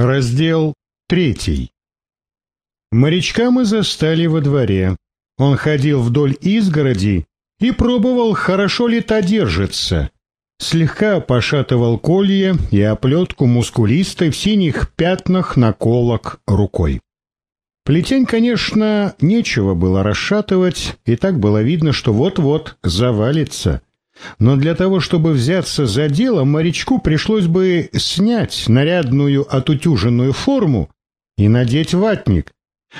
Раздел третий. Морячка мы застали во дворе. Он ходил вдоль изгороди и пробовал, хорошо ли та держится. Слегка пошатывал колье и оплетку мускулистой в синих пятнах наколок рукой. Плетень, конечно, нечего было расшатывать, и так было видно, что вот-вот завалится. Но для того, чтобы взяться за дело, морячку пришлось бы снять нарядную отутюженную форму и надеть ватник.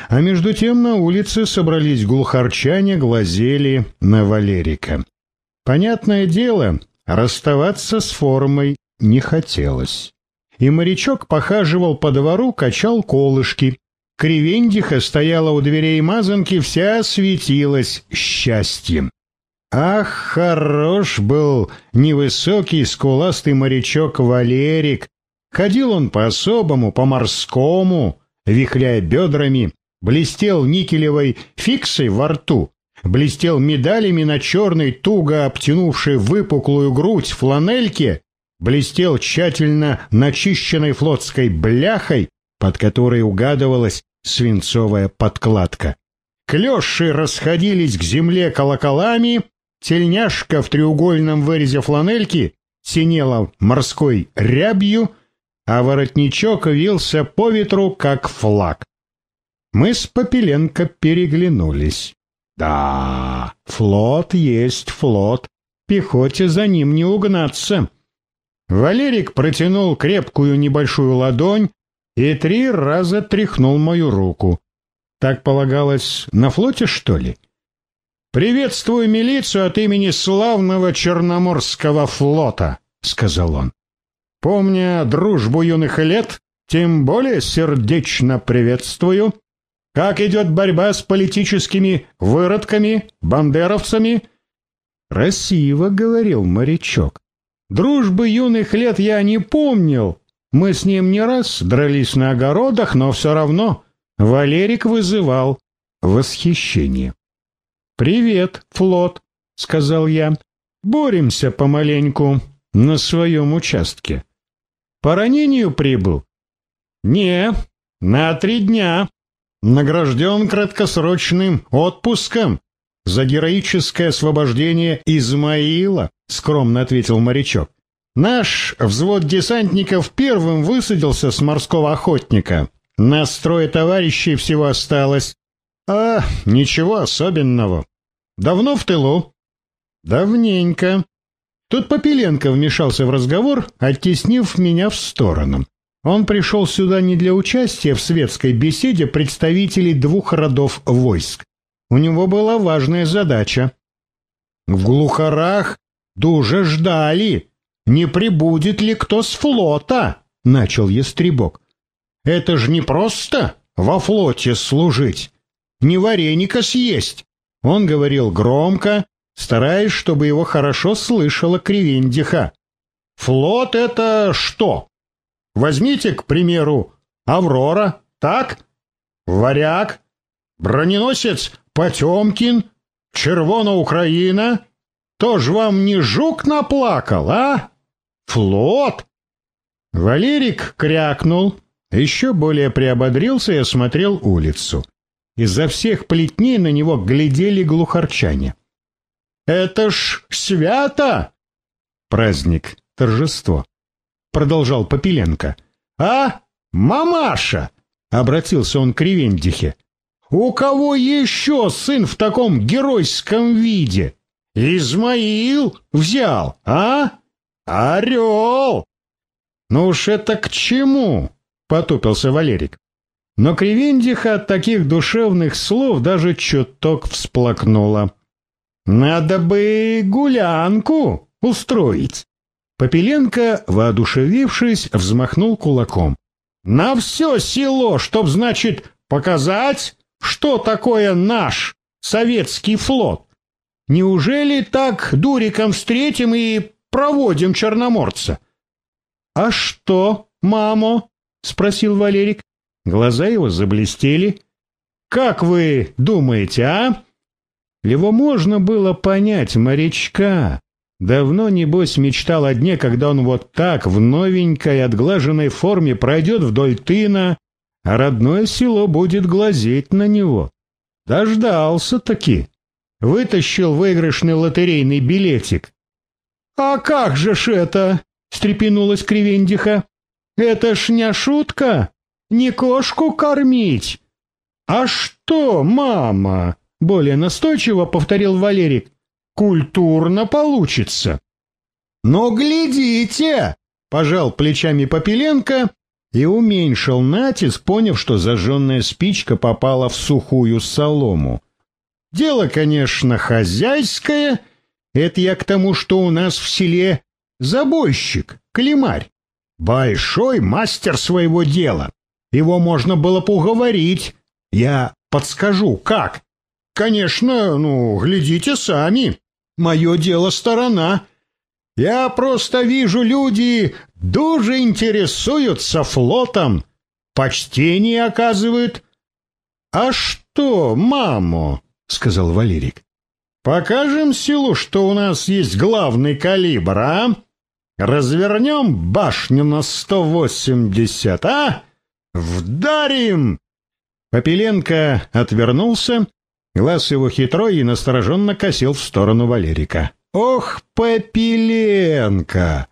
А между тем на улице собрались глухарчане, глазели на Валерика. Понятное дело, расставаться с формой не хотелось. И морячок похаживал по двору, качал колышки. Кривендиха стояла у дверей мазанки, вся светилась счастьем. Ах, хорош был невысокий скуластый морячок Валерик. Ходил он по-особому, по-морскому, вихляя бедрами, блестел никелевой фиксой во рту, блестел медалями на черной, туго обтянувшей выпуклую грудь фланельке, блестел тщательно начищенной флотской бляхой, под которой угадывалась свинцовая подкладка. Клёши расходились к земле колоколами, Тельняшка в треугольном вырезе фланельки синела морской рябью, а воротничок вился по ветру, как флаг. Мы с Попеленко переглянулись. Да, флот есть флот, пехоте за ним не угнаться. Валерик протянул крепкую небольшую ладонь и три раза тряхнул мою руку. Так полагалось на флоте, что ли? — «Приветствую милицию от имени славного Черноморского флота», — сказал он. «Помня дружбу юных лет, тем более сердечно приветствую. Как идет борьба с политическими выродками, бандеровцами?» «Красиво», — говорил морячок. «Дружбы юных лет я не помнил. Мы с ним не раз дрались на огородах, но все равно Валерик вызывал восхищение. «Привет, флот», — сказал я. «Боремся помаленьку на своем участке». «По ранению прибыл?» «Не, на три дня. Награжден краткосрочным отпуском за героическое освобождение Измаила», — скромно ответил морячок. «Наш взвод десантников первым высадился с морского охотника. Нас трое товарищей всего осталось. А, ничего особенного. Давно в тылу? Давненько. Тут Попеленко вмешался в разговор, оттеснив меня в сторону. Он пришел сюда не для участия в светской беседе представителей двух родов войск. У него была важная задача. В глухарах дуже ждали, не прибудет ли кто с флота, начал Ястребок. Это ж не просто во флоте служить не вареника съесть. Он говорил громко, стараясь, чтобы его хорошо слышала Кривендиха. Флот — это что? Возьмите, к примеру, Аврора, так? Варяг, броненосец Потемкин, Червона Украина. Тоже вам не жук наплакал, а? Флот? Валерик крякнул, еще более приободрился и осмотрел улицу. Изо всех плетней на него глядели глухарчане. «Это ж свято!» «Праздник, торжество», — продолжал Попеленко. «А, мамаша!» — обратился он к Ревендихе. «У кого еще сын в таком геройском виде? Измаил взял, а? Орел!» «Ну уж это к чему?» — потупился Валерик. Но Кривендиха от таких душевных слов даже чуток всплакнула. «Надо бы гулянку устроить!» Попеленко, воодушевившись, взмахнул кулаком. «На все село, чтоб, значит, показать, что такое наш советский флот. Неужели так дуриком встретим и проводим черноморца?» «А что, мамо?» — спросил Валерик. Глаза его заблестели. «Как вы думаете, а?» Его можно было понять, морячка. Давно, небось, мечтал о дне, когда он вот так, в новенькой, отглаженной форме, пройдет вдоль тына, а родное село будет глазеть на него. Дождался-таки. Вытащил выигрышный лотерейный билетик. — А как же ж это? — встрепенулась Кривендиха. — Это ж не шутка, не кошку кормить. — А что, мама? — более настойчиво повторил Валерик культурно получится. Но глядите, пожал плечами Попеленко и уменьшил натиск, поняв, что зажженная спичка попала в сухую солому. Дело, конечно, хозяйское. Это я к тому, что у нас в селе забойщик, климарь. Большой мастер своего дела. Его можно было поговорить. Я подскажу, как. Конечно, ну, глядите сами. Мое дело сторона. Я просто вижу, люди дуже интересуются флотом, почтение оказывают. — А что, мамо? — сказал Валерик. — Покажем силу, что у нас есть главный калибр, а? Развернем башню на сто восемьдесят, а? Вдарим! Попеленко отвернулся Глаз его хитрой и настороженно косил в сторону Валерика. «Ох, Попеленко!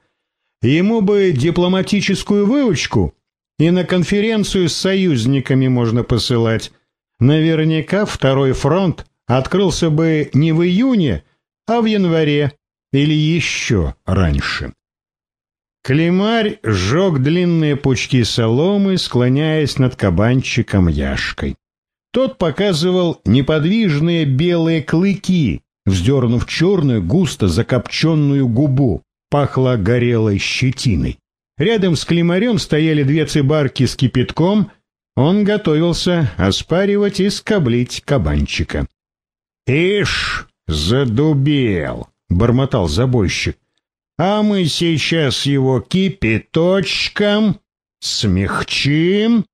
Ему бы дипломатическую выучку и на конференцию с союзниками можно посылать. Наверняка второй фронт открылся бы не в июне, а в январе или еще раньше». Климарь сжег длинные пучки соломы, склоняясь над кабанчиком Яшкой. Тот показывал неподвижные белые клыки, вздернув черную густо закопченную губу. Пахло горелой щетиной. Рядом с климарем стояли две цибарки с кипятком. Он готовился оспаривать и скоблить кабанчика. «Ишь, задубел!» — бормотал забойщик. «А мы сейчас его кипяточком смягчим,